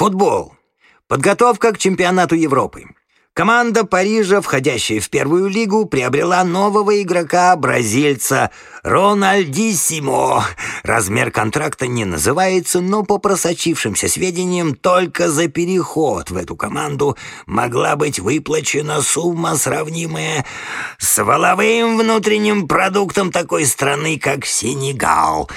Футбол. Подготовка к чемпионату Европы. Команда Парижа, входящая в первую лигу, приобрела нового игрока, бразильца Рональдиссимо. Размер контракта не называется, но по просочившимся сведениям только за переход в эту команду могла быть выплачена сумма, сравнимая с воловым внутренним продуктом такой страны, как Сенегал.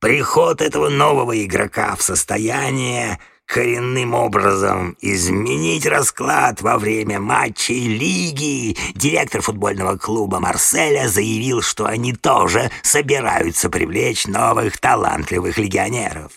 Приход этого нового игрока в состоянии коренным образом изменить расклад во время матчей лиги. Директор футбольного клуба Марселя заявил, что они тоже собираются привлечь новых талантливых легионеров.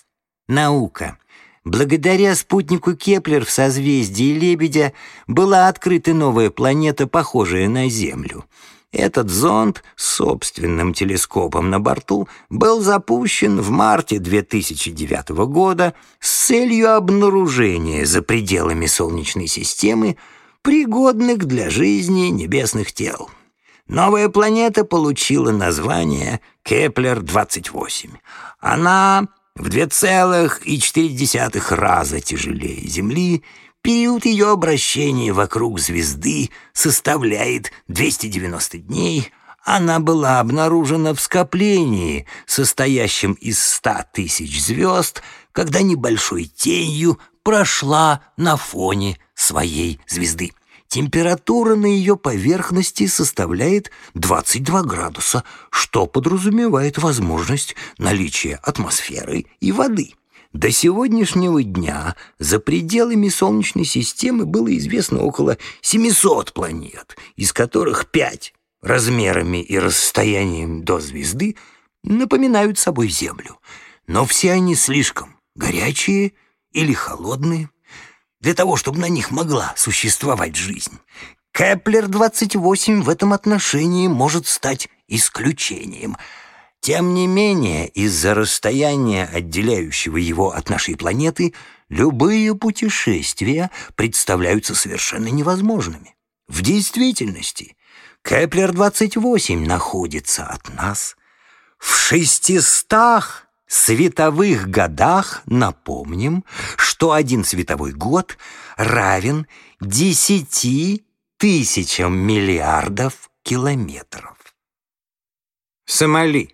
Наука. Благодаря спутнику Кеплер в созвездии Лебедя была открыта новая планета, похожая на Землю — этот зонд с собственным телескопом на борту был запущен в марте 2009 года с целью обнаружения за пределами Солнечной системы пригодных для жизни небесных тел. Новая планета получила название Кеплер-28. Она в 2,4 раза тяжелее Земли Период ее обращения вокруг звезды составляет 290 дней. Она была обнаружена в скоплении, состоящем из 100 тысяч звезд, когда небольшой тенью прошла на фоне своей звезды. Температура на ее поверхности составляет 22 градуса, что подразумевает возможность наличия атмосферы и воды. До сегодняшнего дня за пределами Солнечной системы было известно около 700 планет, из которых пять размерами и расстоянием до звезды напоминают собой Землю. Но все они слишком горячие или холодные для того, чтобы на них могла существовать жизнь. Кеплер-28 в этом отношении может стать исключением — тем не менее, из-за расстояния, отделяющего его от нашей планеты, любые путешествия представляются совершенно невозможными. В действительности, Кеплер-28 находится от нас в шестистах световых годах, напомним, что один световой год равен десяти тысячам миллиардов километров. Сомали.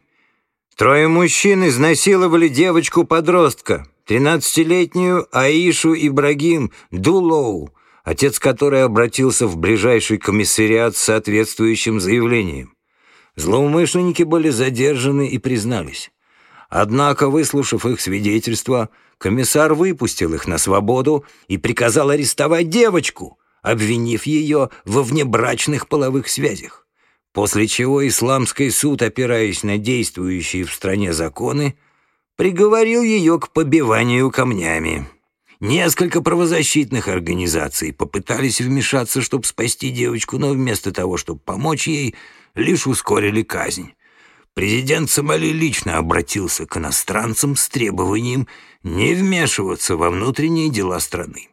Трое мужчин изнасиловали девочку-подростка, 13-летнюю Аишу Ибрагим Дулоу, отец которой обратился в ближайший комиссариат с соответствующим заявлением. Злоумышленники были задержаны и признались. Однако, выслушав их свидетельства, комиссар выпустил их на свободу и приказал арестовать девочку, обвинив ее во внебрачных половых связях после чего исламский суд, опираясь на действующие в стране законы, приговорил ее к побиванию камнями. Несколько правозащитных организаций попытались вмешаться, чтобы спасти девочку, но вместо того, чтобы помочь ей, лишь ускорили казнь. Президент Сомали лично обратился к иностранцам с требованием не вмешиваться во внутренние дела страны.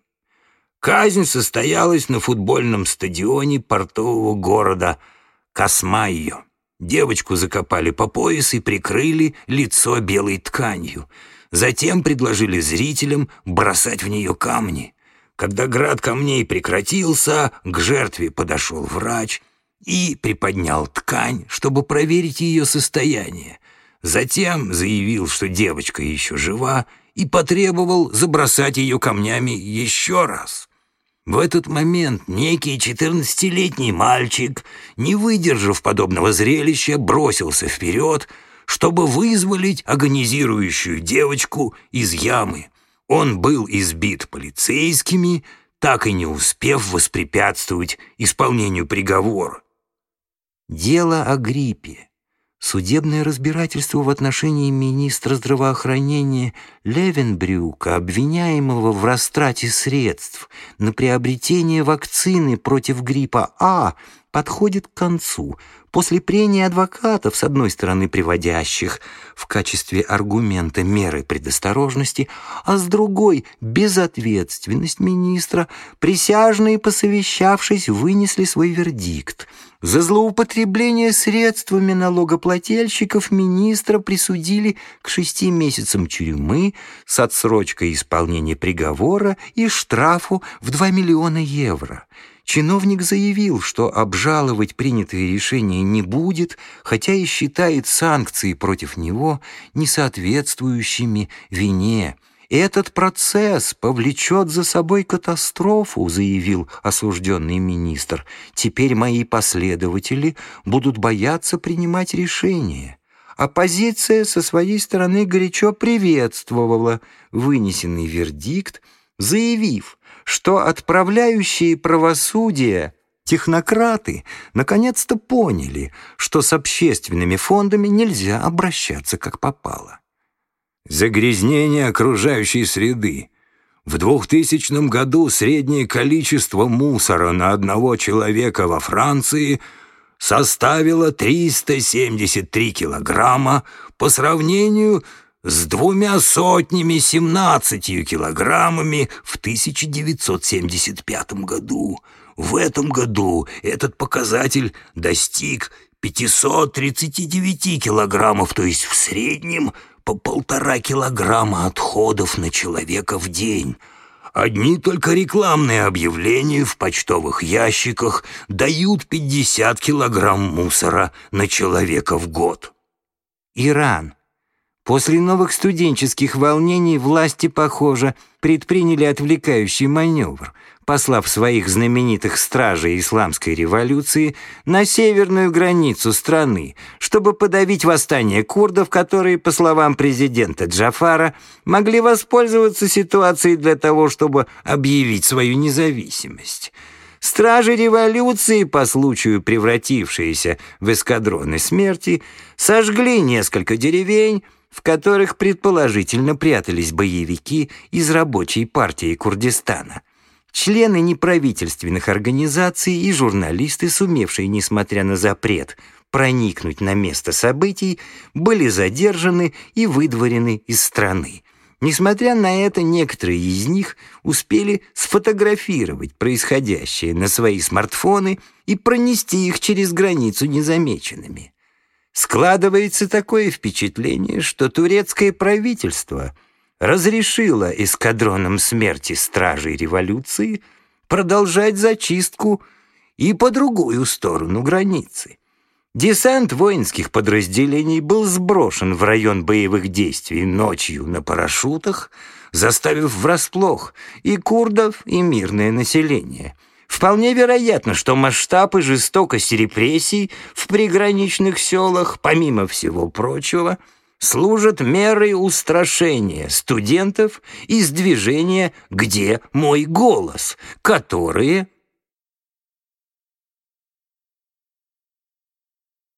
Казнь состоялась на футбольном стадионе портового города – Кисмайо. Девочку закопали по пояс и прикрыли лицо белой тканью. Затем предложили зрителям бросать в нее камни. Когда град камней прекратился, к жертве подошел врач и приподнял ткань, чтобы проверить ее состояние. Затем заявил, что девочка еще жива, и потребовал забросать ее камнями еще раз. В этот момент некий четырнадцатилетний мальчик, не выдержав подобного зрелища, бросился вперед, чтобы вызволить агонизирующую девочку из ямы. Он был избит полицейскими, так и не успев воспрепятствовать исполнению приговора. Дело о гриппе. Судебное разбирательство в отношении министра здравоохранения Левенбрюка, обвиняемого в растрате средств на приобретение вакцины против гриппа А, подходит к концу. После прения адвокатов, с одной стороны приводящих в качестве аргумента меры предосторожности, а с другой — безответственность министра, присяжные, посовещавшись, вынесли свой вердикт. За злоупотребление средствами налогоплательщиков министра присудили к шести месяцам тюрьмы с отсрочкой исполнения приговора и штрафу в 2 миллиона евро. Чиновник заявил, что обжаловать принятые решения не будет, хотя и считает санкции против него несоответствующими вине. «Этот процесс повлечет за собой катастрофу», — заявил осужденный министр. «Теперь мои последователи будут бояться принимать решения». Оппозиция со своей стороны горячо приветствовала вынесенный вердикт, заявив, что отправляющие правосудие технократы наконец-то поняли, что с общественными фондами нельзя обращаться как попало. Загрязнение окружающей среды. В 2000 году среднее количество мусора на одного человека во Франции составило 373 килограмма по сравнению с двумя сотнями семнадцатью килограммами в 1975 году. В этом году этот показатель достиг 539 килограммов, то есть в среднем по полтора килограмма отходов на человека в день. Одни только рекламные объявления в почтовых ящиках дают 50 килограмм мусора на человека в год. Иран. После новых студенческих волнений власти, похоже, предприняли отвлекающий маневр, послав своих знаменитых стражей исламской революции на северную границу страны, чтобы подавить восстание курдов, которые, по словам президента Джафара, могли воспользоваться ситуацией для того, чтобы объявить свою независимость. Стражи революции, по случаю превратившиеся в эскадроны смерти, сожгли несколько деревень, в которых предположительно прятались боевики из рабочей партии Курдистана. Члены неправительственных организаций и журналисты, сумевшие, несмотря на запрет, проникнуть на место событий, были задержаны и выдворены из страны. Несмотря на это, некоторые из них успели сфотографировать происходящее на свои смартфоны и пронести их через границу незамеченными. Складывается такое впечатление, что турецкое правительство разрешило эскадронам смерти стражей революции продолжать зачистку и по другую сторону границы. Десант воинских подразделений был сброшен в район боевых действий ночью на парашютах, заставив врасплох и курдов, и мирное население – Вполне вероятно, что масштаб и жестокость репрессий в приграничных селах, помимо всего прочего, служат мерой устрашения студентов из движения «Где мой голос?», которые